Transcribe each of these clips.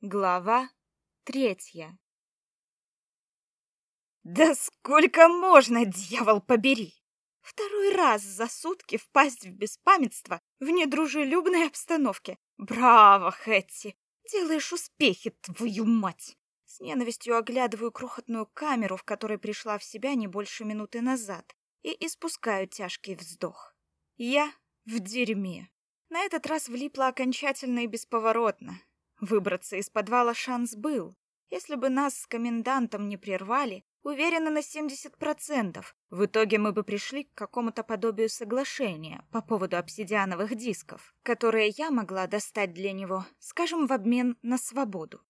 Глава третья. Да сколько можно, дьявол побери! Второй раз за сутки впасть в беспамятство в недружелюбной обстановке. Браво, Хэтти! Делаешь успехи, твою мать! С ненавистью оглядываю крохотную камеру, в которой пришла в себя не больше минуты назад, и испускаю тяжкий вздох. Я в дерьме. На этот раз влипла окончательно и бесповоротно. Выбраться из подвала шанс был. Если бы нас с комендантом не прервали, уверена на 70%, в итоге мы бы пришли к какому-то подобию соглашения по поводу обсидиановых дисков, которые я могла достать для него, скажем, в обмен на свободу.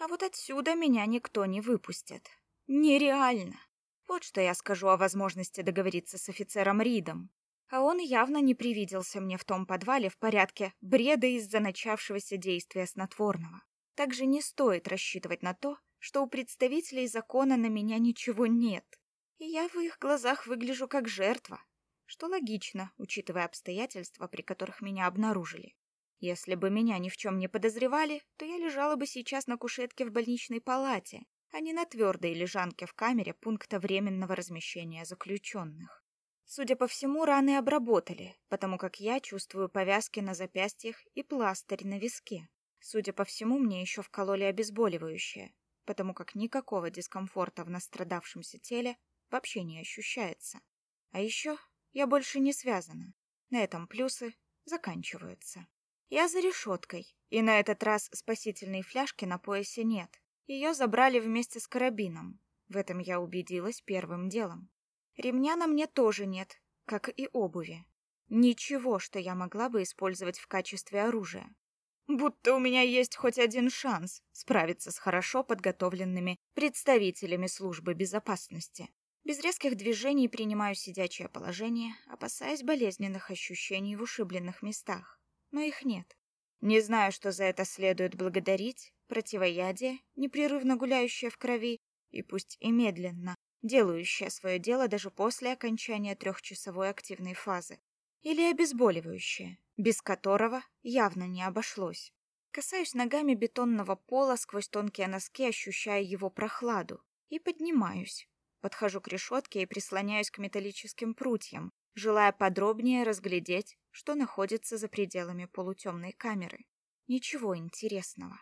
А вот отсюда меня никто не выпустит. Нереально. Вот что я скажу о возможности договориться с офицером Ридом а он явно не привиделся мне в том подвале в порядке бреда из-за начавшегося действия снотворного. Также не стоит рассчитывать на то, что у представителей закона на меня ничего нет, и я в их глазах выгляжу как жертва, что логично, учитывая обстоятельства, при которых меня обнаружили. Если бы меня ни в чем не подозревали, то я лежала бы сейчас на кушетке в больничной палате, а не на твердой лежанке в камере пункта временного размещения заключенных. Судя по всему, раны обработали, потому как я чувствую повязки на запястьях и пластырь на виске. Судя по всему, мне еще вкололи обезболивающее, потому как никакого дискомфорта в настрадавшемся теле вообще не ощущается. А еще я больше не связана. На этом плюсы заканчиваются. Я за решеткой, и на этот раз спасительной фляжки на поясе нет. Ее забрали вместе с карабином. В этом я убедилась первым делом. Ремня на мне тоже нет, как и обуви. Ничего, что я могла бы использовать в качестве оружия. Будто у меня есть хоть один шанс справиться с хорошо подготовленными представителями службы безопасности. Без резких движений принимаю сидячее положение, опасаясь болезненных ощущений в ушибленных местах. Но их нет. Не знаю, что за это следует благодарить, противоядие, непрерывно гуляющее в крови, и пусть и медленно, делающее свое дело даже после окончания трехчасовой активной фазы, или обезболивающее, без которого явно не обошлось. Касаюсь ногами бетонного пола сквозь тонкие носки, ощущая его прохладу, и поднимаюсь. Подхожу к решетке и прислоняюсь к металлическим прутьям, желая подробнее разглядеть, что находится за пределами полутемной камеры. Ничего интересного.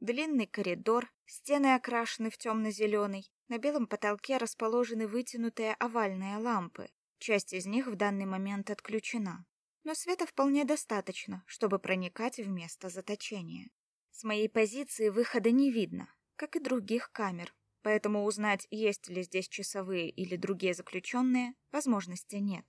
Длинный коридор, стены окрашены в темно-зеленый, на белом потолке расположены вытянутые овальные лампы. Часть из них в данный момент отключена. Но света вполне достаточно, чтобы проникать в место заточения. С моей позиции выхода не видно, как и других камер, поэтому узнать, есть ли здесь часовые или другие заключенные, возможности нет.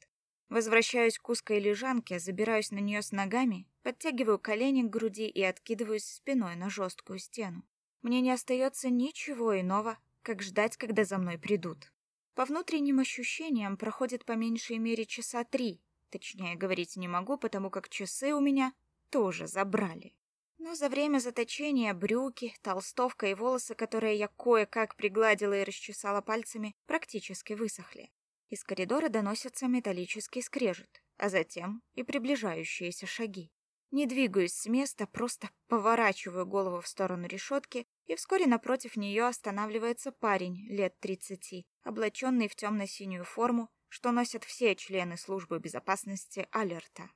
Возвращаюсь к узкой лежанке, забираюсь на нее с ногами, подтягиваю колени к груди и откидываюсь спиной на жесткую стену. Мне не остается ничего иного, как ждать, когда за мной придут. По внутренним ощущениям проходит по меньшей мере часа три. Точнее говорить не могу, потому как часы у меня тоже забрали. Но за время заточения брюки, толстовка и волосы, которые я кое-как пригладила и расчесала пальцами, практически высохли. Из коридора доносится металлический скрежет, а затем и приближающиеся шаги. Не двигаюсь с места, просто поворачиваю голову в сторону решетки, и вскоре напротив нее останавливается парень лет тридцати, облаченный в темно-синюю форму, что носят все члены службы безопасности Алерта.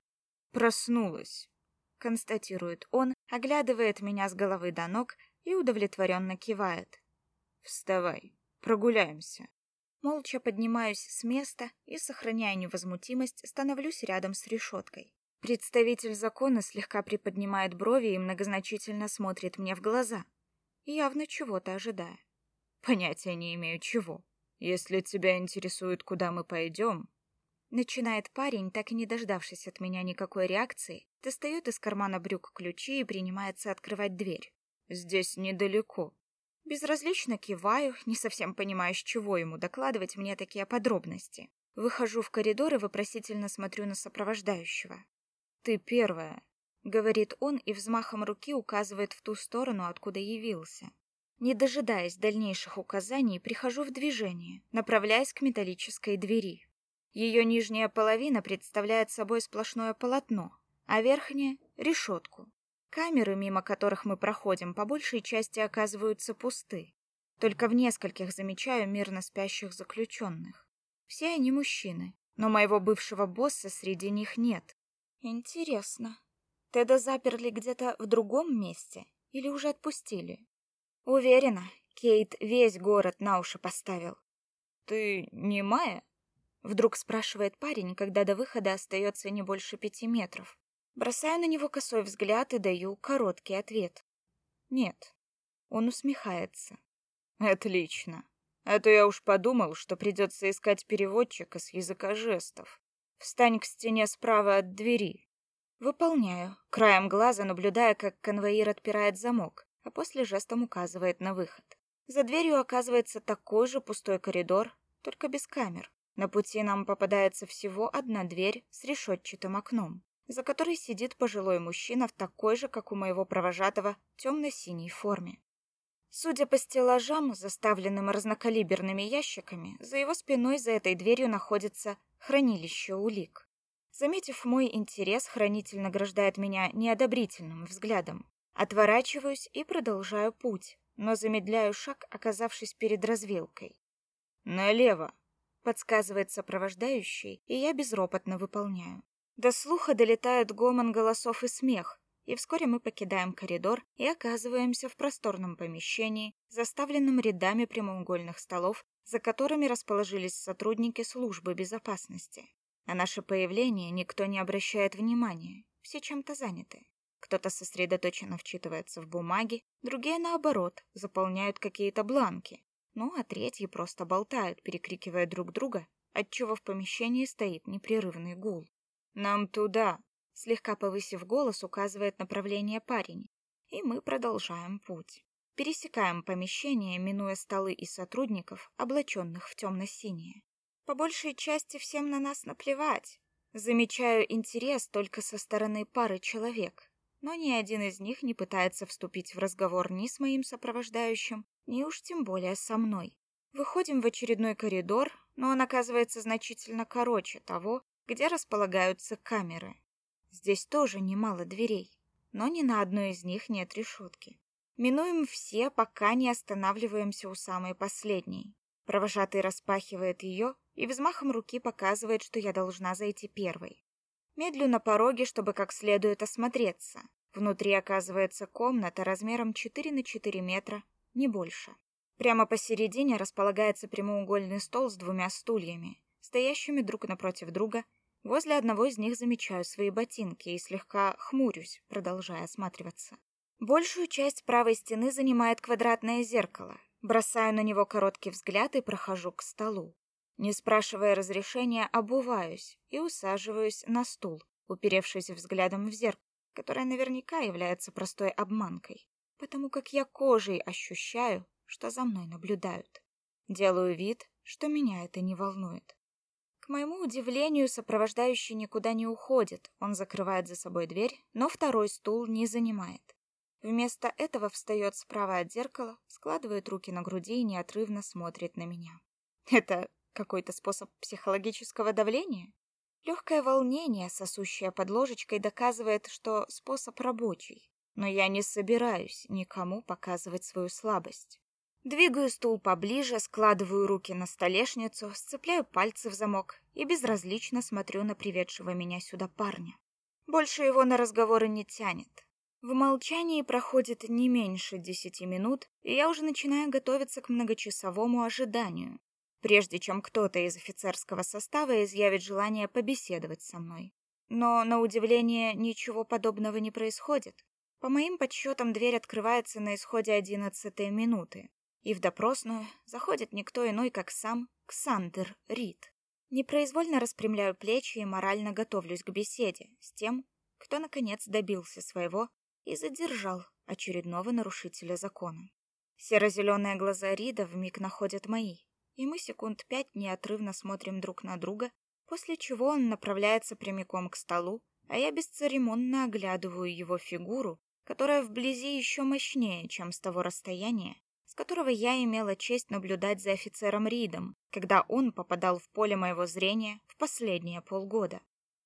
«Проснулась», — констатирует он, оглядывает меня с головы до ног и удовлетворенно кивает. «Вставай, прогуляемся». Молча поднимаюсь с места и, сохраняя невозмутимость, становлюсь рядом с решеткой. Представитель закона слегка приподнимает брови и многозначительно смотрит мне в глаза, явно чего-то ожидая. Понятия не имею чего. Если тебя интересует, куда мы пойдем... Начинает парень, так и не дождавшись от меня никакой реакции, достает из кармана брюк ключи и принимается открывать дверь. Здесь недалеко. Безразлично киваю, не совсем понимая, с чего ему докладывать мне такие подробности. Выхожу в коридор и вопросительно смотрю на сопровождающего. «Ты первая», — говорит он и взмахом руки указывает в ту сторону, откуда явился. Не дожидаясь дальнейших указаний, прихожу в движение, направляясь к металлической двери. Ее нижняя половина представляет собой сплошное полотно, а верхняя — решетку. Камеры, мимо которых мы проходим, по большей части оказываются пусты. Только в нескольких замечаю мирно спящих заключенных. Все они мужчины, но моего бывшего босса среди них нет. Интересно, Теда заперли где-то в другом месте или уже отпустили? Уверена, Кейт весь город на уши поставил. «Ты не Майя?» Вдруг спрашивает парень, когда до выхода остается не больше пяти метров. Бросаю на него косой взгляд и даю короткий ответ. Нет. Он усмехается. Отлично. А то я уж подумал, что придется искать переводчика с языка жестов. Встань к стене справа от двери. Выполняю, краем глаза наблюдая, как конвоир отпирает замок, а после жестом указывает на выход. За дверью оказывается такой же пустой коридор, только без камер. На пути нам попадается всего одна дверь с решетчатым окном за которой сидит пожилой мужчина в такой же, как у моего провожатого, темно-синей форме. Судя по стеллажам, заставленным разнокалиберными ящиками, за его спиной за этой дверью находится хранилище улик. Заметив мой интерес, хранитель награждает меня неодобрительным взглядом. Отворачиваюсь и продолжаю путь, но замедляю шаг, оказавшись перед развилкой. «Налево!» — подсказывает сопровождающий, и я безропотно выполняю. До слуха долетают гомон голосов и смех, и вскоре мы покидаем коридор и оказываемся в просторном помещении, заставленном рядами прямоугольных столов, за которыми расположились сотрудники службы безопасности. На наше появление никто не обращает внимания, все чем-то заняты. Кто-то сосредоточенно вчитывается в бумаги, другие, наоборот, заполняют какие-то бланки, ну а третьи просто болтают, перекрикивая друг друга, отчего в помещении стоит непрерывный гул. «Нам туда!» — слегка повысив голос, указывает направление парень. И мы продолжаем путь. Пересекаем помещение, минуя столы и сотрудников, облаченных в темно-синее. По большей части всем на нас наплевать. Замечаю интерес только со стороны пары человек, но ни один из них не пытается вступить в разговор ни с моим сопровождающим, ни уж тем более со мной. Выходим в очередной коридор, но он оказывается значительно короче того, где располагаются камеры. Здесь тоже немало дверей, но ни на одной из них нет решетки. Минуем все, пока не останавливаемся у самой последней. Провожатый распахивает ее и взмахом руки показывает, что я должна зайти первой. Медлю на пороге, чтобы как следует осмотреться. Внутри оказывается комната размером 4 на 4 метра, не больше. Прямо посередине располагается прямоугольный стол с двумя стульями, стоящими друг напротив друга Возле одного из них замечаю свои ботинки и слегка хмурюсь, продолжая осматриваться. Большую часть правой стены занимает квадратное зеркало. Бросаю на него короткий взгляд и прохожу к столу. Не спрашивая разрешения, обуваюсь и усаживаюсь на стул, уперевшись взглядом в зеркало, которое наверняка является простой обманкой, потому как я кожей ощущаю, что за мной наблюдают. Делаю вид, что меня это не волнует. К моему удивлению, сопровождающий никуда не уходит. Он закрывает за собой дверь, но второй стул не занимает. Вместо этого встает справа от зеркала, складывает руки на груди и неотрывно смотрит на меня. Это какой-то способ психологического давления? Легкое волнение, сосущее под ложечкой, доказывает, что способ рабочий. Но я не собираюсь никому показывать свою слабость. Двигаю стул поближе, складываю руки на столешницу, сцепляю пальцы в замок и безразлично смотрю на приведшего меня сюда парня. Больше его на разговоры не тянет. В молчании проходит не меньше десяти минут, и я уже начинаю готовиться к многочасовому ожиданию, прежде чем кто-то из офицерского состава изъявит желание побеседовать со мной. Но, на удивление, ничего подобного не происходит. По моим подсчетам, дверь открывается на исходе одиннадцатой минуты, и в допросную заходит никто иной, как сам Ксандер Рид. Непроизвольно распрямляю плечи и морально готовлюсь к беседе с тем, кто, наконец, добился своего и задержал очередного нарушителя закона. Серо-зеленые глаза Рида вмиг находят мои, и мы секунд пять неотрывно смотрим друг на друга, после чего он направляется прямиком к столу, а я бесцеремонно оглядываю его фигуру, которая вблизи еще мощнее, чем с того расстояния, которого я имела честь наблюдать за офицером Ридом, когда он попадал в поле моего зрения в последние полгода.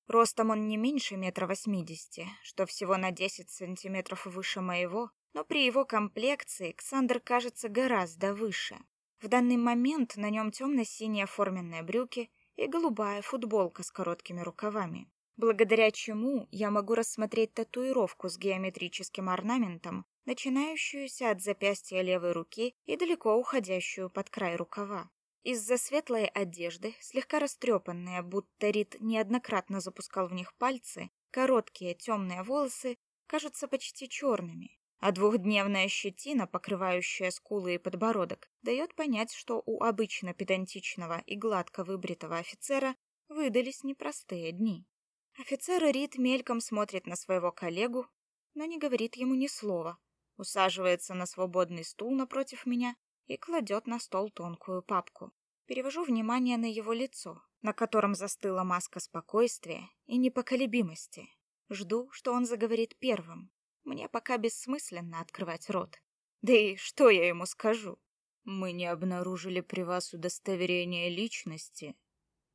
Ростом он не меньше метра восьмидесяти, что всего на десять сантиметров выше моего, но при его комплекции Ксандр кажется гораздо выше. В данный момент на нем темно-синие форменные брюки и голубая футболка с короткими рукавами, благодаря чему я могу рассмотреть татуировку с геометрическим орнаментом, начинающуюся от запястья левой руки и далеко уходящую под край рукава. Из-за светлой одежды, слегка растрепанные, будто Рид неоднократно запускал в них пальцы, короткие темные волосы кажутся почти черными, а двухдневная щетина, покрывающая скулы и подбородок, дает понять, что у обычно педантичного и гладко выбритого офицера выдались непростые дни. Офицер Рид мельком смотрит на своего коллегу, но не говорит ему ни слова, усаживается на свободный стул напротив меня и кладет на стол тонкую папку. Перевожу внимание на его лицо, на котором застыла маска спокойствия и непоколебимости. Жду, что он заговорит первым. Мне пока бессмысленно открывать рот. Да и что я ему скажу? Мы не обнаружили при вас удостоверения личности.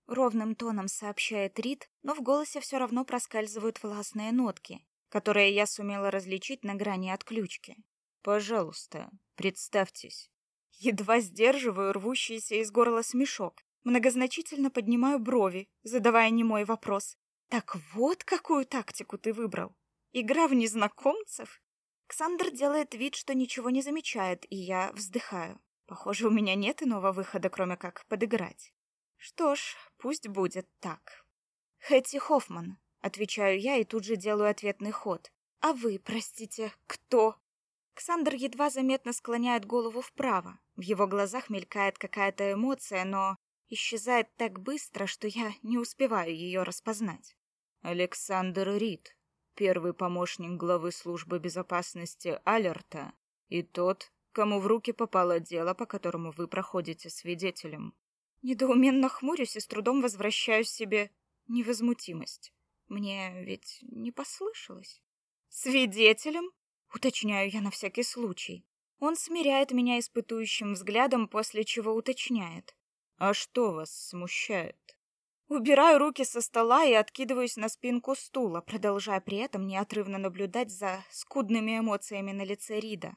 Ровным тоном сообщает Рид, но в голосе все равно проскальзывают властные нотки, которые я сумела различить на грани отключки. Пожалуйста, представьтесь. Едва сдерживаю рвущийся из горла смешок. Многозначительно поднимаю брови, задавая немой вопрос. «Так вот какую тактику ты выбрал? Игра в незнакомцев?» Ксандр делает вид, что ничего не замечает, и я вздыхаю. Похоже, у меня нет иного выхода, кроме как подыграть. Что ж, пусть будет так. Хэтти Хоффман, отвечаю я и тут же делаю ответный ход. А вы, простите, кто? Ксандр едва заметно склоняет голову вправо. В его глазах мелькает какая-то эмоция, но исчезает так быстро, что я не успеваю ее распознать. Александр Рид, первый помощник главы службы безопасности Алерта, и тот, кому в руки попало дело, по которому вы проходите свидетелем. Недоуменно хмурюсь и с трудом возвращаю себе невозмутимость. Мне ведь не послышалось. Свидетелем? Уточняю я на всякий случай. Он смиряет меня испытующим взглядом, после чего уточняет. «А что вас смущает?» Убираю руки со стола и откидываюсь на спинку стула, продолжая при этом неотрывно наблюдать за скудными эмоциями на лице Рида.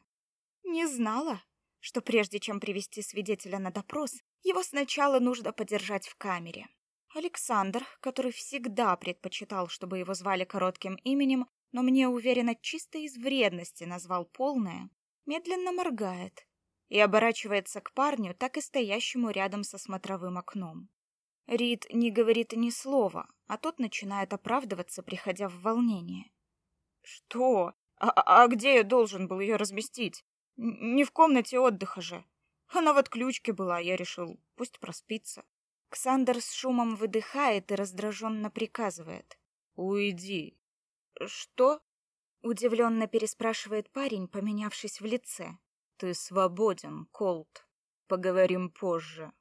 Не знала, что прежде чем привести свидетеля на допрос, его сначала нужно подержать в камере. Александр, который всегда предпочитал, чтобы его звали коротким именем, но мне уверенно чисто из вредности назвал полное, медленно моргает и оборачивается к парню, так и стоящему рядом со смотровым окном. Рид не говорит ни слова, а тот начинает оправдываться, приходя в волнение. «Что? А, а, а где я должен был ее разместить? Не в комнате отдыха же. Она в отключке была, я решил, пусть проспится». Ксандер с шумом выдыхает и раздраженно приказывает. «Уйди, «Что?» — удивленно переспрашивает парень, поменявшись в лице. «Ты свободен, Колт. Поговорим позже».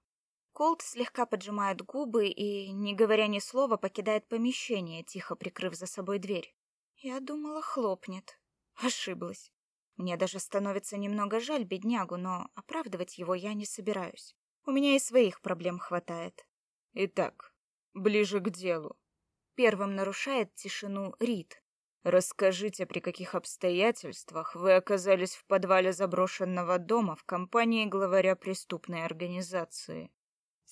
Колт слегка поджимает губы и, не говоря ни слова, покидает помещение, тихо прикрыв за собой дверь. Я думала, хлопнет. Ошиблась. Мне даже становится немного жаль беднягу, но оправдывать его я не собираюсь. У меня и своих проблем хватает. Итак, ближе к делу. Первым нарушает тишину Рид. Расскажите, при каких обстоятельствах вы оказались в подвале заброшенного дома в компании главаря преступной организации?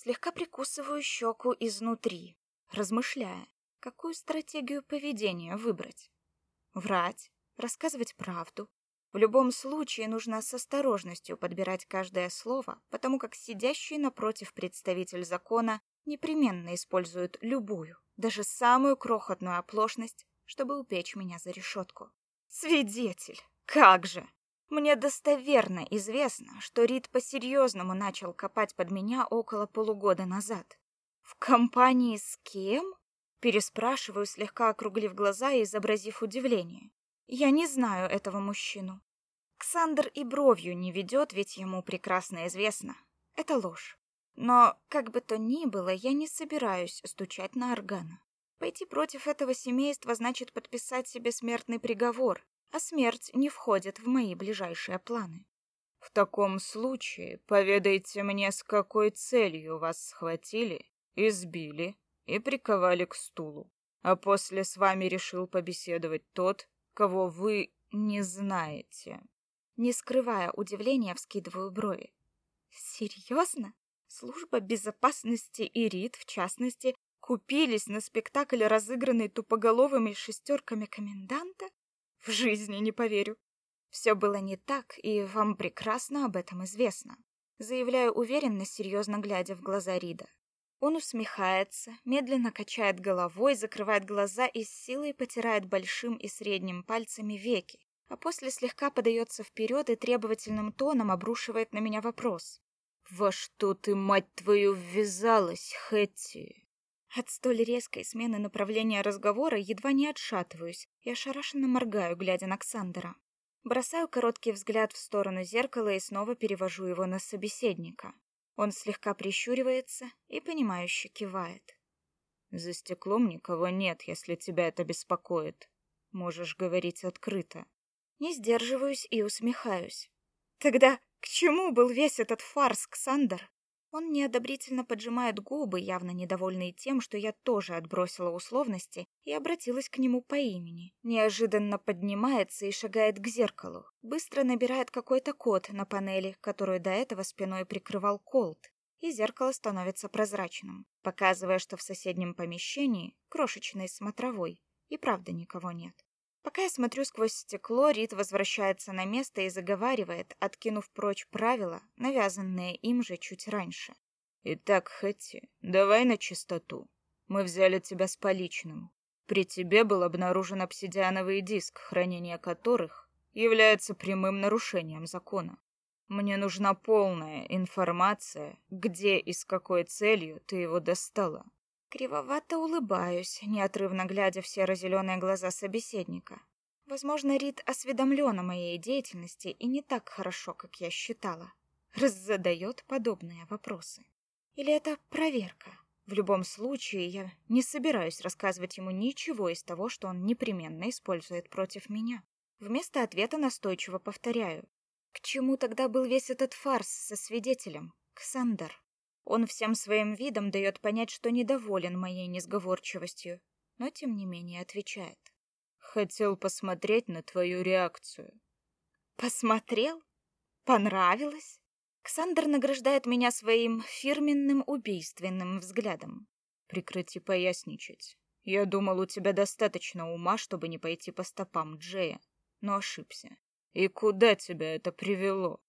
Слегка прикусываю щеку изнутри, размышляя, какую стратегию поведения выбрать. Врать, рассказывать правду. В любом случае нужно с осторожностью подбирать каждое слово, потому как сидящий напротив представитель закона непременно использует любую, даже самую крохотную оплошность чтобы упечь меня за решетку. Свидетель! Как же! Мне достоверно известно, что Рид по-серьезному начал копать под меня около полугода назад. В компании с кем? Переспрашиваю, слегка округлив глаза и изобразив удивление. Я не знаю этого мужчину. Ксандр и бровью не ведет, ведь ему прекрасно известно. Это ложь. Но, как бы то ни было, я не собираюсь стучать на органа. Пойти против этого семейства значит подписать себе смертный приговор, а смерть не входит в мои ближайшие планы. В таком случае поведайте мне, с какой целью вас схватили, избили и приковали к стулу. а после с вами решил побеседовать тот, кого вы не знаете. Не скрывая удивления, вскидываю брови. Серьезно? Служба безопасности и РИД, в частности, купились на спектакль, разыгранный тупоголовыми шестерками коменданта? В жизни не поверю. Все было не так, и вам прекрасно об этом известно. Заявляю уверенно, серьезно глядя в глаза Рида. Он усмехается, медленно качает головой, закрывает глаза и с силой потирает большим и средним пальцами веки, а после слегка подается вперед и требовательным тоном обрушивает на меня вопрос. «Во что ты, мать твою, ввязалась, Хэтти?» От столь резкой смены направления разговора едва не отшатываюсь и ошарашенно моргаю, глядя на Ксандера. Бросаю короткий взгляд в сторону зеркала и снова перевожу его на собеседника. Он слегка прищуривается и понимающе кивает. За стеклом никого нет, если тебя это беспокоит. Можешь говорить открыто. Не сдерживаюсь и усмехаюсь. Тогда к чему был весь этот фарс, Ксандр? Он неодобрительно поджимает губы, явно недовольный тем, что я тоже отбросила условности и обратилась к нему по имени. Неожиданно поднимается и шагает к зеркалу. Быстро набирает какой-то код на панели, которую до этого спиной прикрывал Колт, и зеркало становится прозрачным, показывая, что в соседнем помещении, крошечной смотровой, и правда никого нет. Пока я смотрю сквозь стекло, Рит возвращается на место и заговаривает, откинув прочь правила, навязанные им же чуть раньше. «Итак, Хэти, давай на чистоту. Мы взяли тебя с поличным. При тебе был обнаружен обсидиановый диск, хранение которых является прямым нарушением закона. Мне нужна полная информация, где и с какой целью ты его достала. Кривовато улыбаюсь, неотрывно глядя в серо-зеленые глаза собеседника. Возможно, Рид осведомлен о моей деятельности и не так хорошо, как я считала. Раз задает подобные вопросы. Или это проверка? В любом случае, я не собираюсь рассказывать ему ничего из того, что он непременно использует против меня. Вместо ответа настойчиво повторяю. К чему тогда был весь этот фарс со свидетелем? Ксандр. Он всем своим видом дает понять, что недоволен моей несговорчивостью, но тем не менее отвечает. Хотел посмотреть на твою реакцию. Посмотрел? Понравилось? Ксандр награждает меня своим фирменным убийственным взглядом. Прекрати поясничать. Я думал, у тебя достаточно ума, чтобы не пойти по стопам Джея, но ошибся. И куда тебя это привело?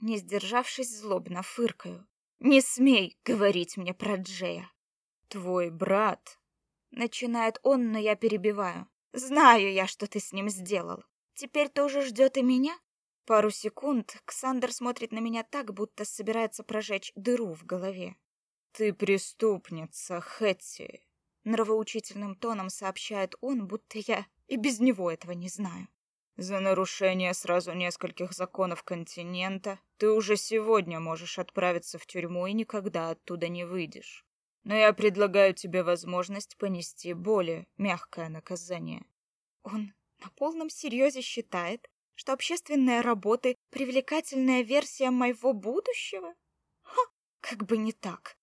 Не сдержавшись, злобно фыркаю. Не смей говорить мне про Джея. Твой брат. Начинает он, но я перебиваю. Знаю я, что ты с ним сделал. Теперь тоже ждет и меня? Пару секунд Ксандр смотрит на меня так, будто собирается прожечь дыру в голове. Ты преступница, Хэтти. Нравоучительным тоном сообщает он, будто я и без него этого не знаю. За нарушение сразу нескольких законов континента ты уже сегодня можешь отправиться в тюрьму и никогда оттуда не выйдешь. Но я предлагаю тебе возможность понести более мягкое наказание. Он на полном серьезе считает, что общественные работы — привлекательная версия моего будущего? Ха, как бы не так.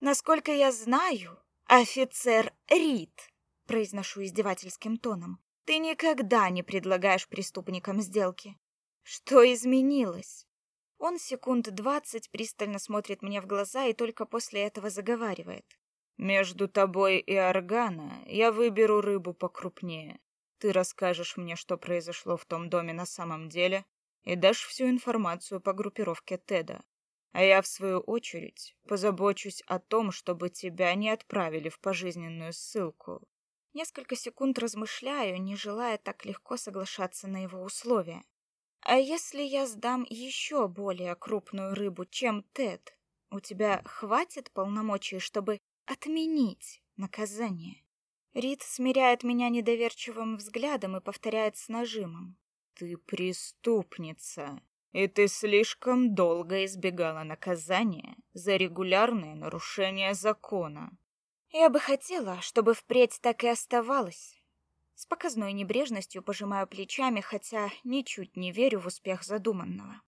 Насколько я знаю, офицер Рид, произношу издевательским тоном, ты никогда не предлагаешь преступникам сделки. Что изменилось? Он секунд двадцать пристально смотрит мне в глаза и только после этого заговаривает. Между тобой и Органа я выберу рыбу покрупнее. Ты расскажешь мне, что произошло в том доме на самом деле, и дашь всю информацию по группировке Теда. А я, в свою очередь, позабочусь о том, чтобы тебя не отправили в пожизненную ссылку. Несколько секунд размышляю, не желая так легко соглашаться на его условия. А если я сдам еще более крупную рыбу, чем Тед? У тебя хватит полномочий, чтобы отменить наказание? Рид смиряет меня недоверчивым взглядом и повторяет с нажимом. Ты преступница, и ты слишком долго избегала наказания за регулярные нарушения закона. Я бы хотела, чтобы впредь так и оставалось. С показной небрежностью пожимаю плечами, хотя ничуть не верю в успех задуманного.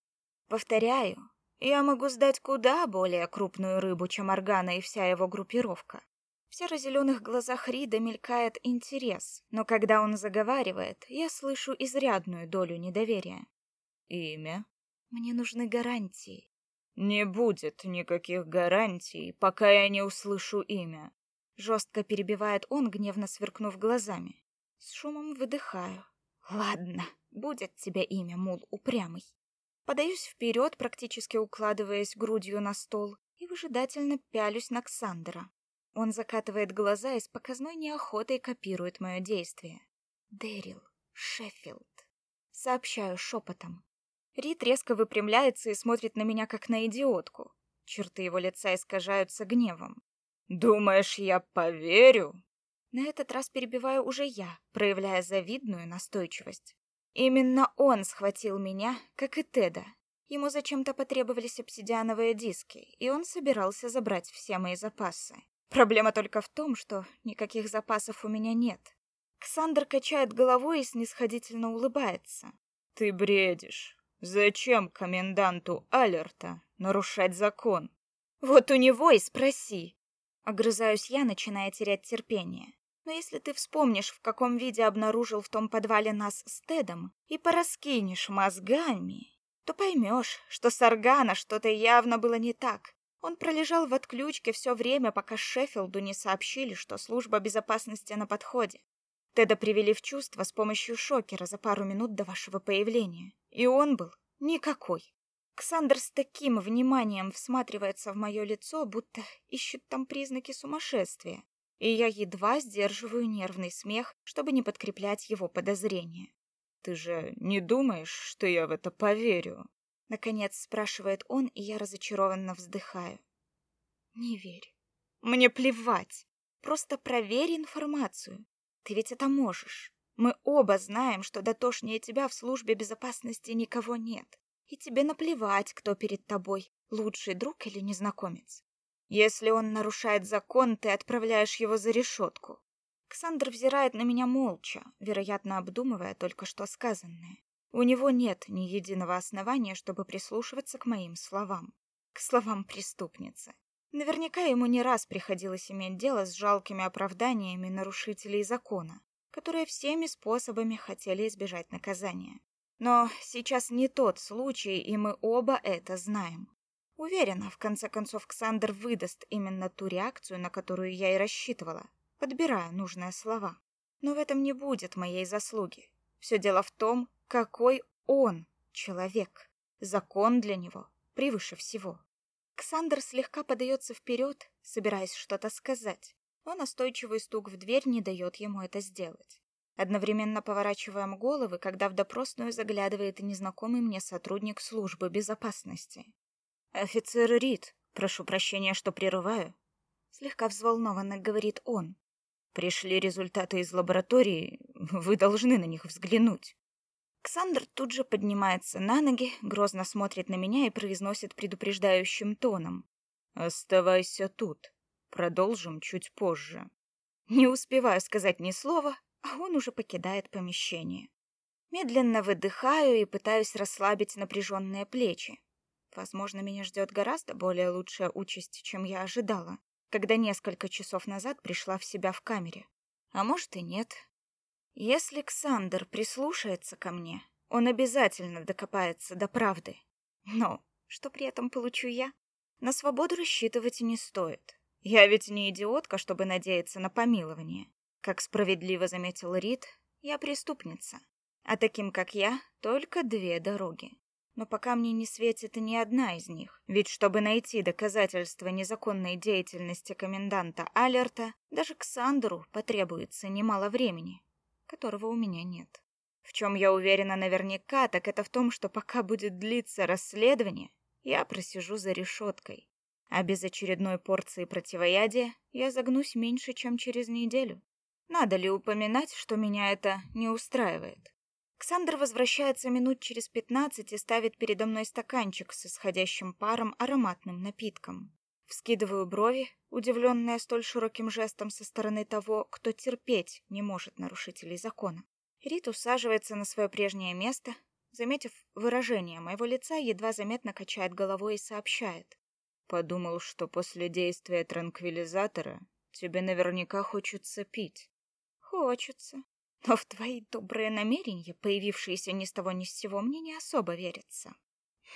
Повторяю, я могу сдать куда более крупную рыбу, чем Органа и вся его группировка. В серо-зеленых глазах Рида мелькает интерес, но когда он заговаривает, я слышу изрядную долю недоверия. Имя? Мне нужны гарантии. Не будет никаких гарантий, пока я не услышу имя. Жестко перебивает он, гневно сверкнув глазами. С шумом выдыхаю. Ладно, будет тебе имя, мул упрямый. Подаюсь вперед, практически укладываясь грудью на стол, и выжидательно пялюсь на Ксандера. Он закатывает глаза и с показной неохотой копирует мое действие. Дэрил, Шеффилд. Сообщаю шепотом. Рид резко выпрямляется и смотрит на меня, как на идиотку. Черты его лица искажаются гневом. «Думаешь, я поверю?» На этот раз перебиваю уже я, проявляя завидную настойчивость. Именно он схватил меня, как и Теда. Ему зачем-то потребовались обсидиановые диски, и он собирался забрать все мои запасы. Проблема только в том, что никаких запасов у меня нет. Ксандр качает головой и снисходительно улыбается. «Ты бредишь. Зачем коменданту Алерта нарушать закон?» «Вот у него и спроси!» Огрызаюсь я, начиная терять терпение. Но если ты вспомнишь, в каком виде обнаружил в том подвале нас с Тедом, и пораскинешь мозгами, то поймешь, что с Аргана что-то явно было не так. Он пролежал в отключке все время, пока Шеффилду не сообщили, что служба безопасности на подходе. Теда привели в чувство с помощью шокера за пару минут до вашего появления. И он был никакой. Ксандр с таким вниманием всматривается в мое лицо, будто ищет там признаки сумасшествия, и я едва сдерживаю нервный смех, чтобы не подкреплять его подозрения. «Ты же не думаешь, что я в это поверю?» Наконец спрашивает он, и я разочарованно вздыхаю. «Не верь. Мне плевать. Просто проверь информацию. Ты ведь это можешь. Мы оба знаем, что дотошнее тебя в службе безопасности никого нет и тебе наплевать, кто перед тобой, лучший друг или незнакомец. Если он нарушает закон, ты отправляешь его за решетку. Ксандр взирает на меня молча, вероятно, обдумывая только что сказанное. У него нет ни единого основания, чтобы прислушиваться к моим словам, к словам преступницы. Наверняка ему не раз приходилось иметь дело с жалкими оправданиями нарушителей закона, которые всеми способами хотели избежать наказания. Но сейчас не тот случай, и мы оба это знаем. Уверена, в конце концов Ксандр выдаст именно ту реакцию, на которую я и рассчитывала, подбирая нужные слова. Но в этом не будет моей заслуги. Все дело в том, какой он человек. Закон для него превыше всего. Ксандр слегка подается вперед, собираясь что-то сказать, но настойчивый стук в дверь не дает ему это сделать. Одновременно поворачиваем головы, когда в допросную заглядывает незнакомый мне сотрудник службы безопасности. «Офицер Рид, прошу прощения, что прерываю», — слегка взволнованно говорит он. «Пришли результаты из лаборатории, вы должны на них взглянуть». Ксандр тут же поднимается на ноги, грозно смотрит на меня и произносит предупреждающим тоном. «Оставайся тут. Продолжим чуть позже». Не успеваю сказать ни слова, а он уже покидает помещение. Медленно выдыхаю и пытаюсь расслабить напряженные плечи. Возможно, меня ждет гораздо более лучшая участь, чем я ожидала, когда несколько часов назад пришла в себя в камере. А может и нет. Если Ксандр прислушается ко мне, он обязательно докопается до правды. Но что при этом получу я? На свободу рассчитывать не стоит. Я ведь не идиотка, чтобы надеяться на помилование. Как справедливо заметил Рид, я преступница. А таким, как я, только две дороги. Но пока мне не светит ни одна из них. Ведь чтобы найти доказательства незаконной деятельности коменданта Алерта, даже к Сандру потребуется немало времени, которого у меня нет. В чем я уверена наверняка, так это в том, что пока будет длиться расследование, я просижу за решеткой. А без очередной порции противоядия я загнусь меньше, чем через неделю. Надо ли упоминать, что меня это не устраивает? Ксандр возвращается минут через пятнадцать и ставит передо мной стаканчик с исходящим паром ароматным напитком. Вскидываю брови, удивленная столь широким жестом со стороны того, кто терпеть не может нарушителей закона. Рит усаживается на свое прежнее место, заметив выражение моего лица, едва заметно качает головой и сообщает. Подумал, что после действия транквилизатора Тебе наверняка хочется пить. Хочется. Но в твои добрые намерения, появившиеся ни с того ни с сего, мне не особо верится.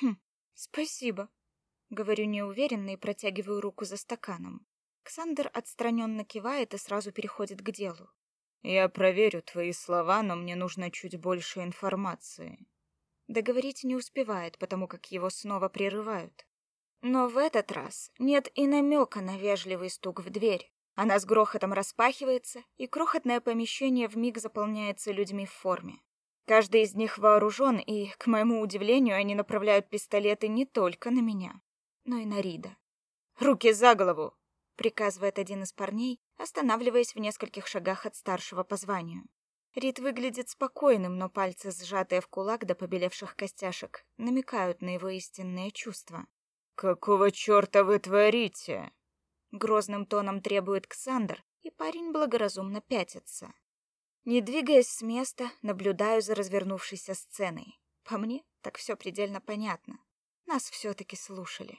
Хм, спасибо. Говорю неуверенно и протягиваю руку за стаканом. Ксандер отстраненно кивает и сразу переходит к делу. Я проверю твои слова, но мне нужно чуть больше информации. Договорить не успевает, потому как его снова прерывают. Но в этот раз нет и намека на вежливый стук в дверь. Она с грохотом распахивается, и крохотное помещение вмиг заполняется людьми в форме. Каждый из них вооружен, и, к моему удивлению, они направляют пистолеты не только на меня, но и на Рида. «Руки за голову!» — приказывает один из парней, останавливаясь в нескольких шагах от старшего по званию. Рид выглядит спокойным, но пальцы, сжатые в кулак до побелевших костяшек, намекают на его истинные чувства. «Какого черта вы творите?» Грозным тоном требует Ксандр, и парень благоразумно пятится. Не двигаясь с места, наблюдаю за развернувшейся сценой. По мне, так все предельно понятно. Нас все-таки слушали.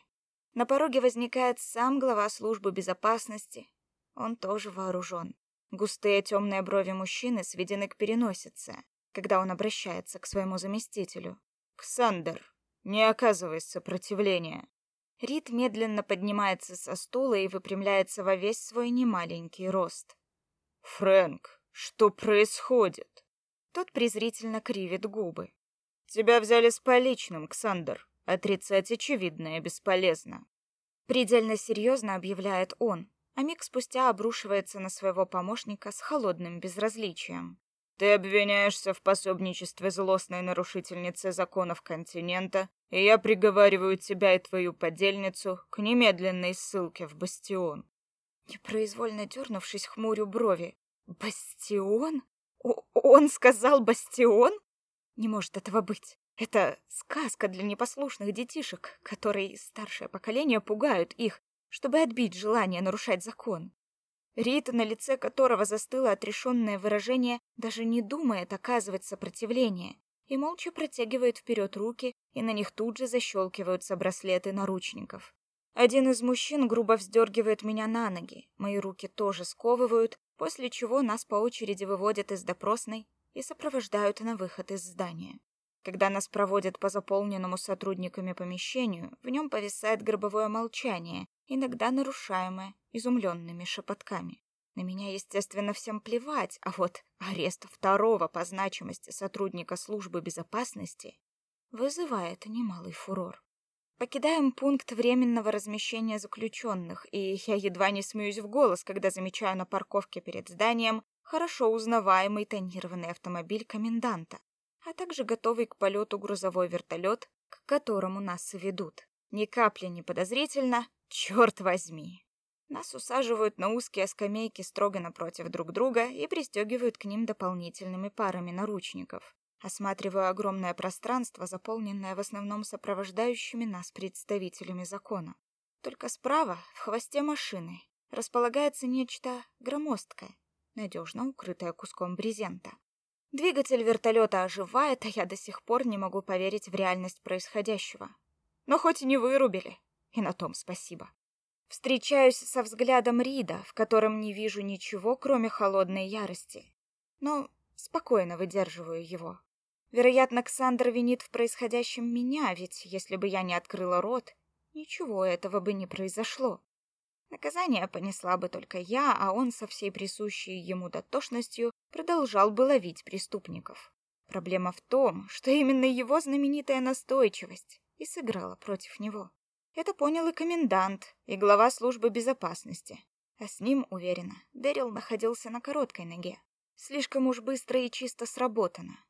На пороге возникает сам глава службы безопасности. Он тоже вооружен. Густые темные брови мужчины сведены к переносице, когда он обращается к своему заместителю. «Ксандер, не оказывай сопротивления!» Рид медленно поднимается со стула и выпрямляется во весь свой немаленький рост. «Фрэнк, что происходит?» Тот презрительно кривит губы. «Тебя взяли с поличным, Ксандер. Отрицать очевидное бесполезно». Предельно серьезно объявляет он, а миг спустя обрушивается на своего помощника с холодным безразличием. Ты обвиняешься в пособничестве злостной нарушительницы законов континента, и я приговариваю тебя и твою подельницу к немедленной ссылке в бастион. Непроизвольно дернувшись, хмурю брови. Бастион? О он сказал бастион? Не может этого быть. Это сказка для непослушных детишек, которые старшее поколение пугают их, чтобы отбить желание нарушать закон. Рит, на лице которого застыло отрешенное выражение, даже не думает оказывать сопротивление, и молча протягивает вперед руки, и на них тут же защелкиваются браслеты наручников. Один из мужчин грубо вздергивает меня на ноги, мои руки тоже сковывают, после чего нас по очереди выводят из допросной и сопровождают на выход из здания. Когда нас проводят по заполненному сотрудниками помещению, в нем повисает гробовое молчание, иногда нарушаемое изумленными шепотками. На меня, естественно, всем плевать, а вот арест второго по значимости сотрудника службы безопасности вызывает немалый фурор. Покидаем пункт временного размещения заключенных, и я едва не смеюсь в голос, когда замечаю на парковке перед зданием хорошо узнаваемый тонированный автомобиль коменданта, а также готовый к полету грузовой вертолет, к которому нас ведут. Ни капли не подозрительно, черт возьми. Нас усаживают на узкие скамейки строго напротив друг друга и пристегивают к ним дополнительными парами наручников. Осматриваю огромное пространство, заполненное в основном сопровождающими нас представителями закона. Только справа, в хвосте машины, располагается нечто громоздкое, надежно укрытое куском брезента. Двигатель вертолета оживает, а я до сих пор не могу поверить в реальность происходящего. Но хоть и не вырубили, и на том спасибо. Встречаюсь со взглядом Рида, в котором не вижу ничего, кроме холодной ярости. Но спокойно выдерживаю его. Вероятно, Ксандр винит в происходящем меня, ведь если бы я не открыла рот, ничего этого бы не произошло. Наказание понесла бы только я, а он со всей присущей ему дотошностью продолжал бы ловить преступников. Проблема в том, что именно его знаменитая настойчивость и сыграла против него. Это понял и комендант, и глава службы безопасности. А с ним, уверена, Дэрил находился на короткой ноге. Слишком уж быстро и чисто сработано.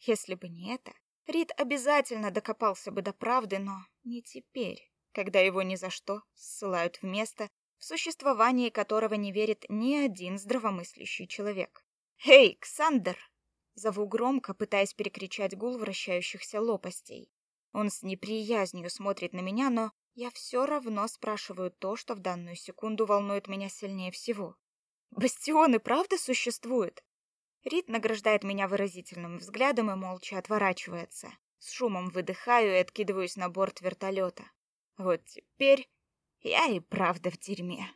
Если бы не это, Рид обязательно докопался бы до правды, но не теперь, когда его ни за что ссылают в место, в существовании которого не верит ни один здравомыслящий человек. «Эй, Ксандер!» Зову громко, пытаясь перекричать гул вращающихся лопастей. Он с неприязнью смотрит на меня, но я все равно спрашиваю то, что в данную секунду волнует меня сильнее всего. Бастионы правда существуют? Рид награждает меня выразительным взглядом и молча отворачивается. С шумом выдыхаю и откидываюсь на борт вертолета. Вот теперь я и правда в дерьме.